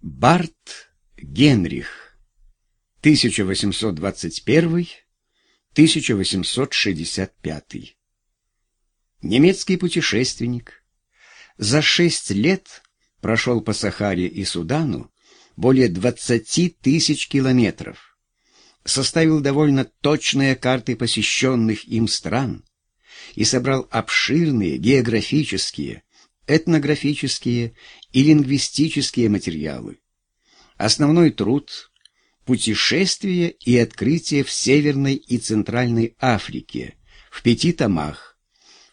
Барт Генрих 1821-1865 Немецкий путешественник. За шесть лет прошел по Сахаре и Судану более 20 тысяч километров, составил довольно точные карты посещенных им стран и собрал обширные географические, этнографические и лингвистические материалы. Основной труд «Путешествие и открытие в Северной и Центральной Африке» в пяти томах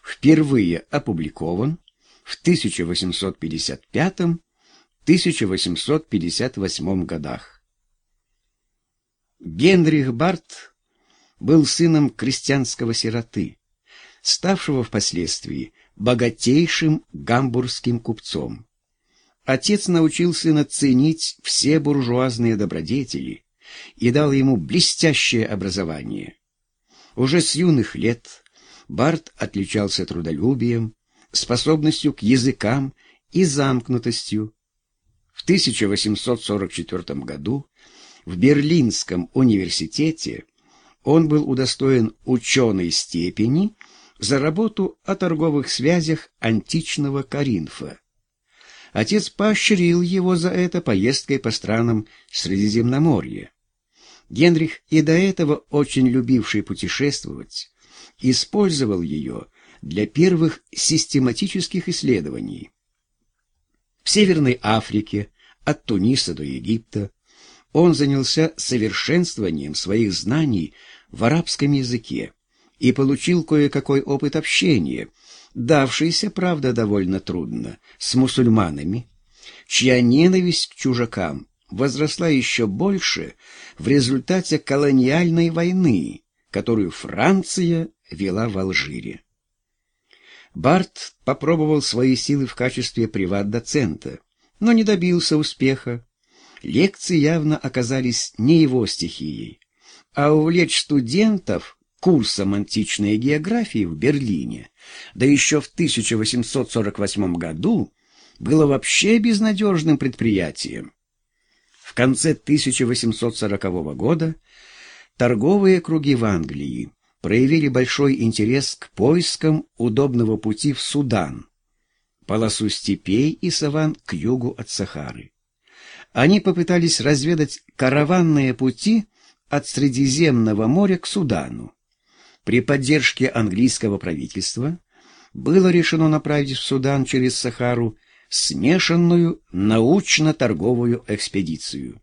впервые опубликован в 1855-1858 годах. Генрих Барт был сыном крестьянского сироты, ставшего впоследствии богатейшим гамбургским купцом. Отец научил сына ценить все буржуазные добродетели и дал ему блестящее образование. Уже с юных лет Барт отличался трудолюбием, способностью к языкам и замкнутостью. В 1844 году в Берлинском университете он был удостоен ученой степени за работу о торговых связях античного Каринфа. Отец поощрил его за это поездкой по странам Средиземноморья. Генрих, и до этого очень любивший путешествовать, использовал ее для первых систематических исследований. В Северной Африке, от Туниса до Египта, он занялся совершенствованием своих знаний в арабском языке и получил кое-какой опыт общения, давшийся, правда, довольно трудно, с мусульманами, чья ненависть к чужакам возросла еще больше в результате колониальной войны, которую Франция вела в Алжире. Барт попробовал свои силы в качестве приват-доцента, но не добился успеха. Лекции явно оказались не его стихией, а увлечь студентов курсом античной географии в Берлине, да еще в 1848 году, было вообще безнадежным предприятием. В конце 1840 года торговые круги в Англии проявили большой интерес к поискам удобного пути в Судан, полосу степей и саван к югу от Сахары. Они попытались разведать караванные пути от Средиземного моря к Судану. При поддержке английского правительства было решено направить в Судан через Сахару смешанную научно-торговую экспедицию.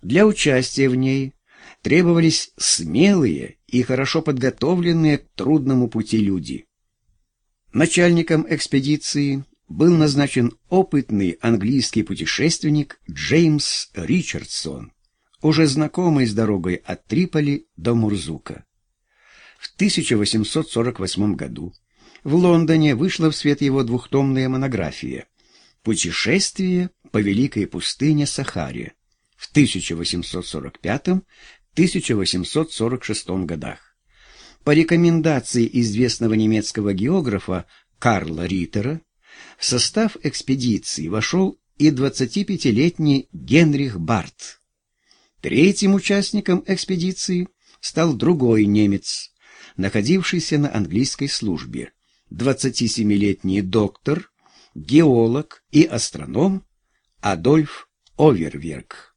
Для участия в ней требовались смелые и хорошо подготовленные к трудному пути люди. Начальником экспедиции был назначен опытный английский путешественник Джеймс Ричардсон, уже знакомый с дорогой от Триполи до Мурзука. В 1848 году в Лондоне вышла в свет его двухтомная монография «Путешествие по Великой пустыне Сахаре» в 1845-1846 годах. По рекомендации известного немецкого географа Карла Риттера в состав экспедиции вошел и 25-летний Генрих Барт. Третьим участником экспедиции стал другой немец находившийся на английской службе, 27-летний доктор, геолог и астроном Адольф Оверверк.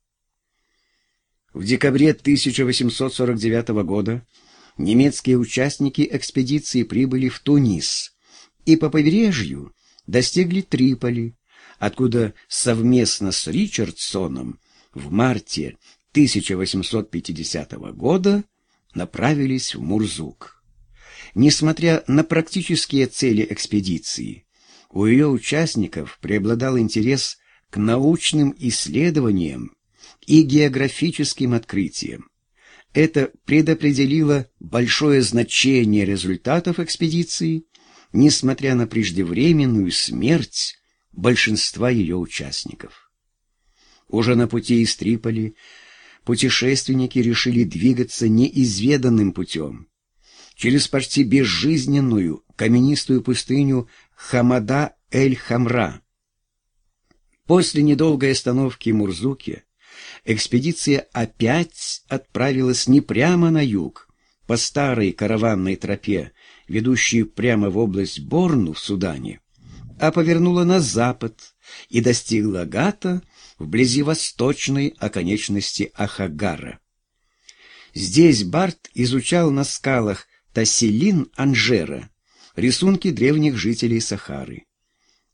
В декабре 1849 года немецкие участники экспедиции прибыли в Тунис и по побережью достигли Триполи, откуда совместно с Ричардсоном в марте 1850 года направились в Мурзук. Несмотря на практические цели экспедиции, у ее участников преобладал интерес к научным исследованиям и географическим открытиям. Это предопределило большое значение результатов экспедиции, несмотря на преждевременную смерть большинства ее участников. Уже на пути из Триполи путешественники решили двигаться неизведанным путем. Через почти безжизненную каменистую пустыню Хамада-эль-Хамра. После недолгой остановки в Мурзуке экспедиция опять отправилась не прямо на юг, по старой караванной тропе, ведущей прямо в область Борну в Судане, а повернула на запад и достигла Гата вблизи восточной оконечности Ахагара. Здесь Барт изучал на скалах Тассилин-Анжера рисунки древних жителей Сахары.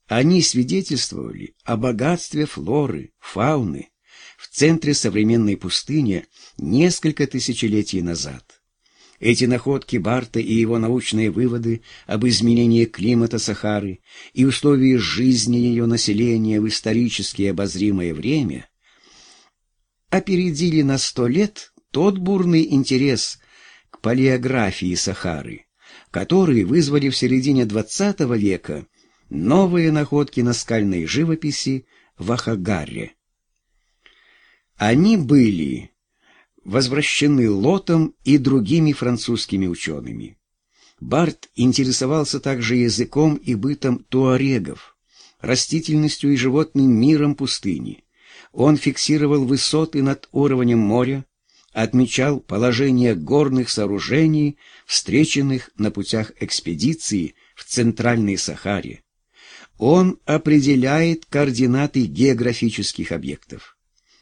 Они свидетельствовали о богатстве флоры, фауны в центре современной пустыни несколько тысячелетий назад. Эти находки Барта и его научные выводы об изменении климата Сахары и условии жизни ее населения в исторически обозримое время опередили на сто лет тот бурный интерес к палеографии Сахары, который вызвали в середине XX века новые находки наскальной живописи в Ахагаре. Они были возвращены Лотом и другими французскими учеными. Барт интересовался также языком и бытом туарегов, растительностью и животным миром пустыни. Он фиксировал высоты над уровнем моря, отмечал положение горных сооружений, встреченных на путях экспедиции в Центральной Сахаре. Он определяет координаты географических объектов.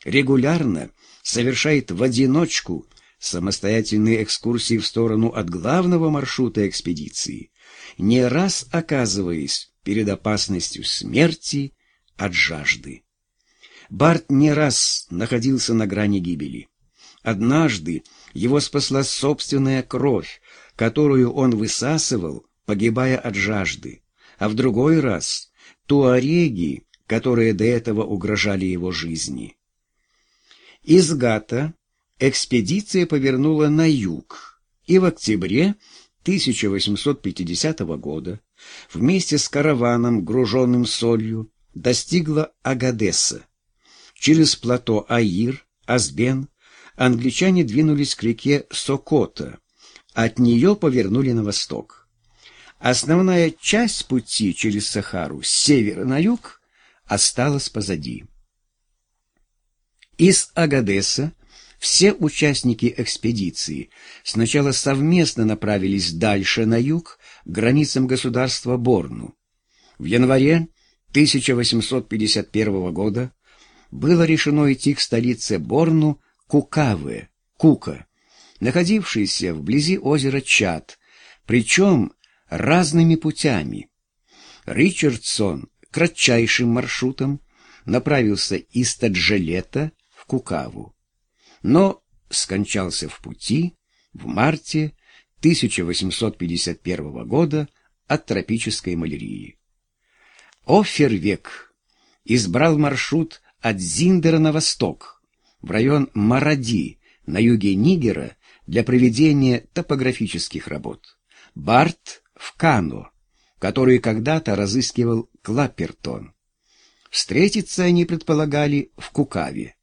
Регулярно совершает в одиночку самостоятельные экскурсии в сторону от главного маршрута экспедиции, не раз оказываясь перед опасностью смерти от жажды. Барт не раз находился на грани гибели. Однажды его спасла собственная кровь, которую он высасывал, погибая от жажды, а в другой раз — туареги, которые до этого угрожали его жизни. Из Гата экспедиция повернула на юг, и в октябре 1850 года вместе с караваном, груженным солью, достигла Агадеса. Через плато Аир, Азбен, англичане двинулись к реке Сокота. От нее повернули на восток. Основная часть пути через Сахару с севера на юг осталась позади. Из Агадеса все участники экспедиции сначала совместно направились дальше на юг, к границам государства Борну. В январе 1851 года было решено идти к столице Борну Кукавы, Кука, находившийся вблизи озера Чад, причем разными путями. Ричардсон кратчайшим маршрутом направился из Таджелета Кукаву, но скончался в пути в марте 1851 года от тропической малярии. Офервек избрал маршрут от Зиндера на восток, в район Маради на юге Нигера для проведения топографических работ. Барт в Кано, который когда-то разыскивал Клаппертон. Встретиться они предполагали в Кукаве.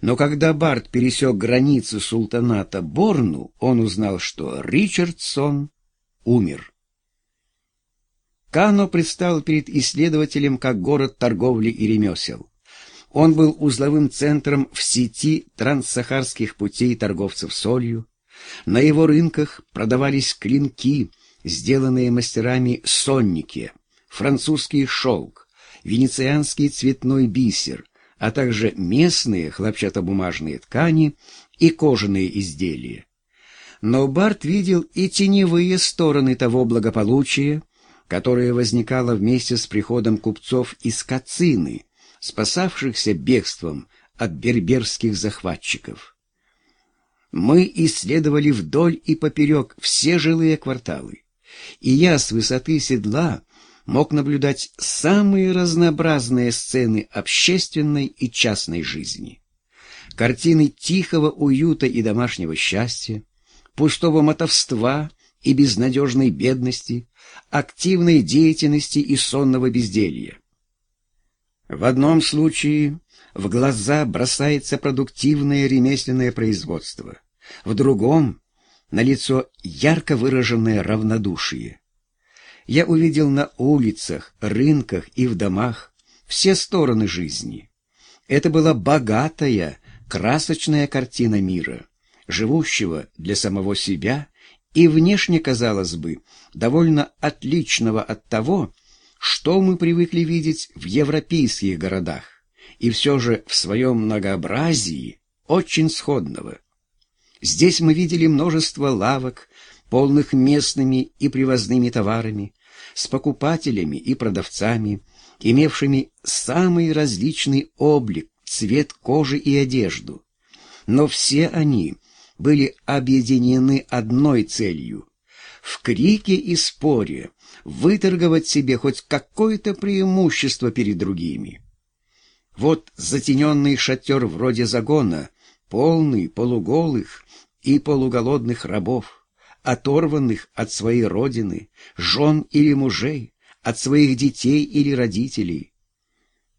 Но когда Барт пересек границу султаната Борну, он узнал, что Ричардсон умер. Кано предстал перед исследователем как город торговли и ремесел. Он был узловым центром в сети транссахарских путей торговцев солью. На его рынках продавались клинки, сделанные мастерами сонники, французский шелк, венецианский цветной бисер, а также местные хлопчатобумажные ткани и кожаные изделия. Но Барт видел и теневые стороны того благополучия, которое возникало вместе с приходом купцов из Кацины, спасавшихся бегством от берберских захватчиков. Мы исследовали вдоль и поперек все жилые кварталы, и я с высоты седла мог наблюдать самые разнообразные сцены общественной и частной жизни. Картины тихого уюта и домашнего счастья, пустого мотовства и безнадежной бедности, активной деятельности и сонного безделья. В одном случае в глаза бросается продуктивное ремесленное производство, в другом — на лицо ярко выраженное равнодушие. Я увидел на улицах, рынках и в домах все стороны жизни. Это была богатая, красочная картина мира, живущего для самого себя и внешне, казалось бы, довольно отличного от того, что мы привыкли видеть в европейских городах, и все же в своем многообразии очень сходного. Здесь мы видели множество лавок, полных местными и привозными товарами, с покупателями и продавцами, имевшими самый различный облик, цвет кожи и одежду. Но все они были объединены одной целью — в крике и споре выторговать себе хоть какое-то преимущество перед другими. Вот затененный шатер вроде загона, полный полуголых и полуголодных рабов, оторванных от своей родины, жен или мужей, от своих детей или родителей.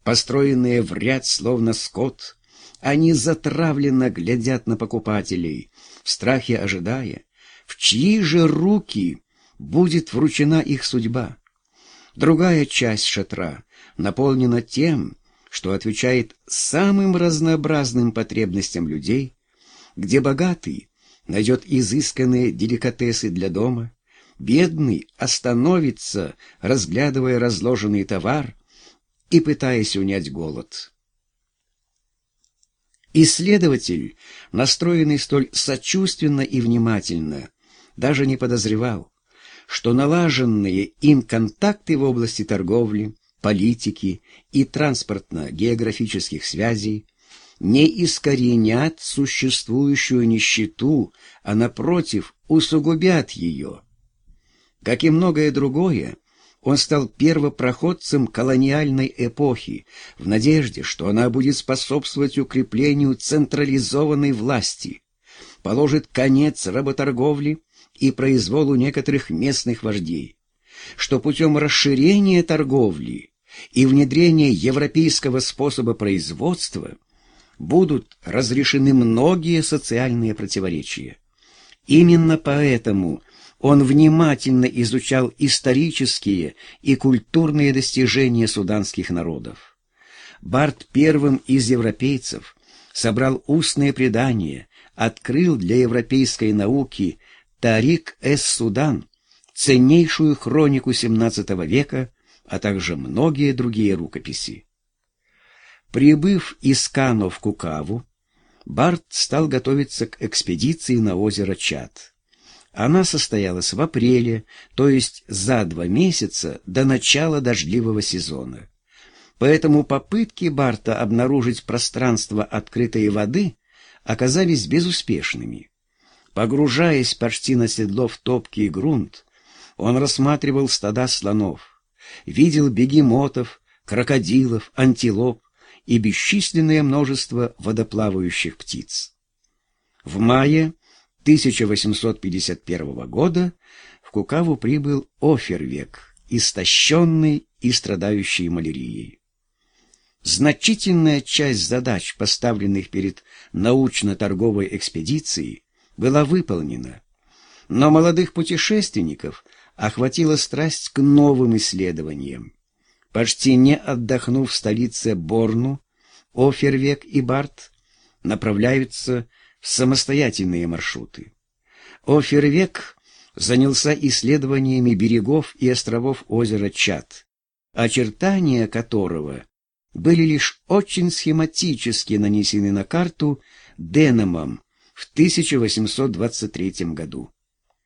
Построенные в ряд, словно скот, они затравленно глядят на покупателей, в страхе ожидая, в чьи же руки будет вручена их судьба. Другая часть шатра наполнена тем, что отвечает самым разнообразным потребностям людей, где богатый найдет изысканные деликатесы для дома, бедный остановится, разглядывая разложенный товар и пытаясь унять голод. Исследователь, настроенный столь сочувственно и внимательно, даже не подозревал, что налаженные им контакты в области торговли, политики и транспортно-географических связей не искоренят существующую нищету, а, напротив, усугубят ее. Как и многое другое, он стал первопроходцем колониальной эпохи в надежде, что она будет способствовать укреплению централизованной власти, положит конец работорговле и произволу некоторых местных вождей, что путем расширения торговли и внедрения европейского способа производства – будут разрешены многие социальные противоречия. Именно поэтому он внимательно изучал исторические и культурные достижения суданских народов. Барт первым из европейцев собрал устные предания, открыл для европейской науки Тарик эс-Судан, ценнейшую хронику XVII века, а также многие другие рукописи. Прибыв из Кано в Кукаву, Барт стал готовиться к экспедиции на озеро Чад. Она состоялась в апреле, то есть за два месяца до начала дождливого сезона. Поэтому попытки Барта обнаружить пространство открытой воды оказались безуспешными. Погружаясь почти на седло в топкий грунт, он рассматривал стада слонов, видел бегемотов, крокодилов, антилоп, и бесчисленное множество водоплавающих птиц. В мае 1851 года в Кукаву прибыл Офервек, истощенный и страдающий малярией. Значительная часть задач, поставленных перед научно-торговой экспедицией, была выполнена, но молодых путешественников охватила страсть к новым исследованиям. Почти не отдохнув в столице Борну, Офервек и Барт направляются в самостоятельные маршруты. Офервек занялся исследованиями берегов и островов озера Чад, очертания которого были лишь очень схематически нанесены на карту Деномом в 1823 году.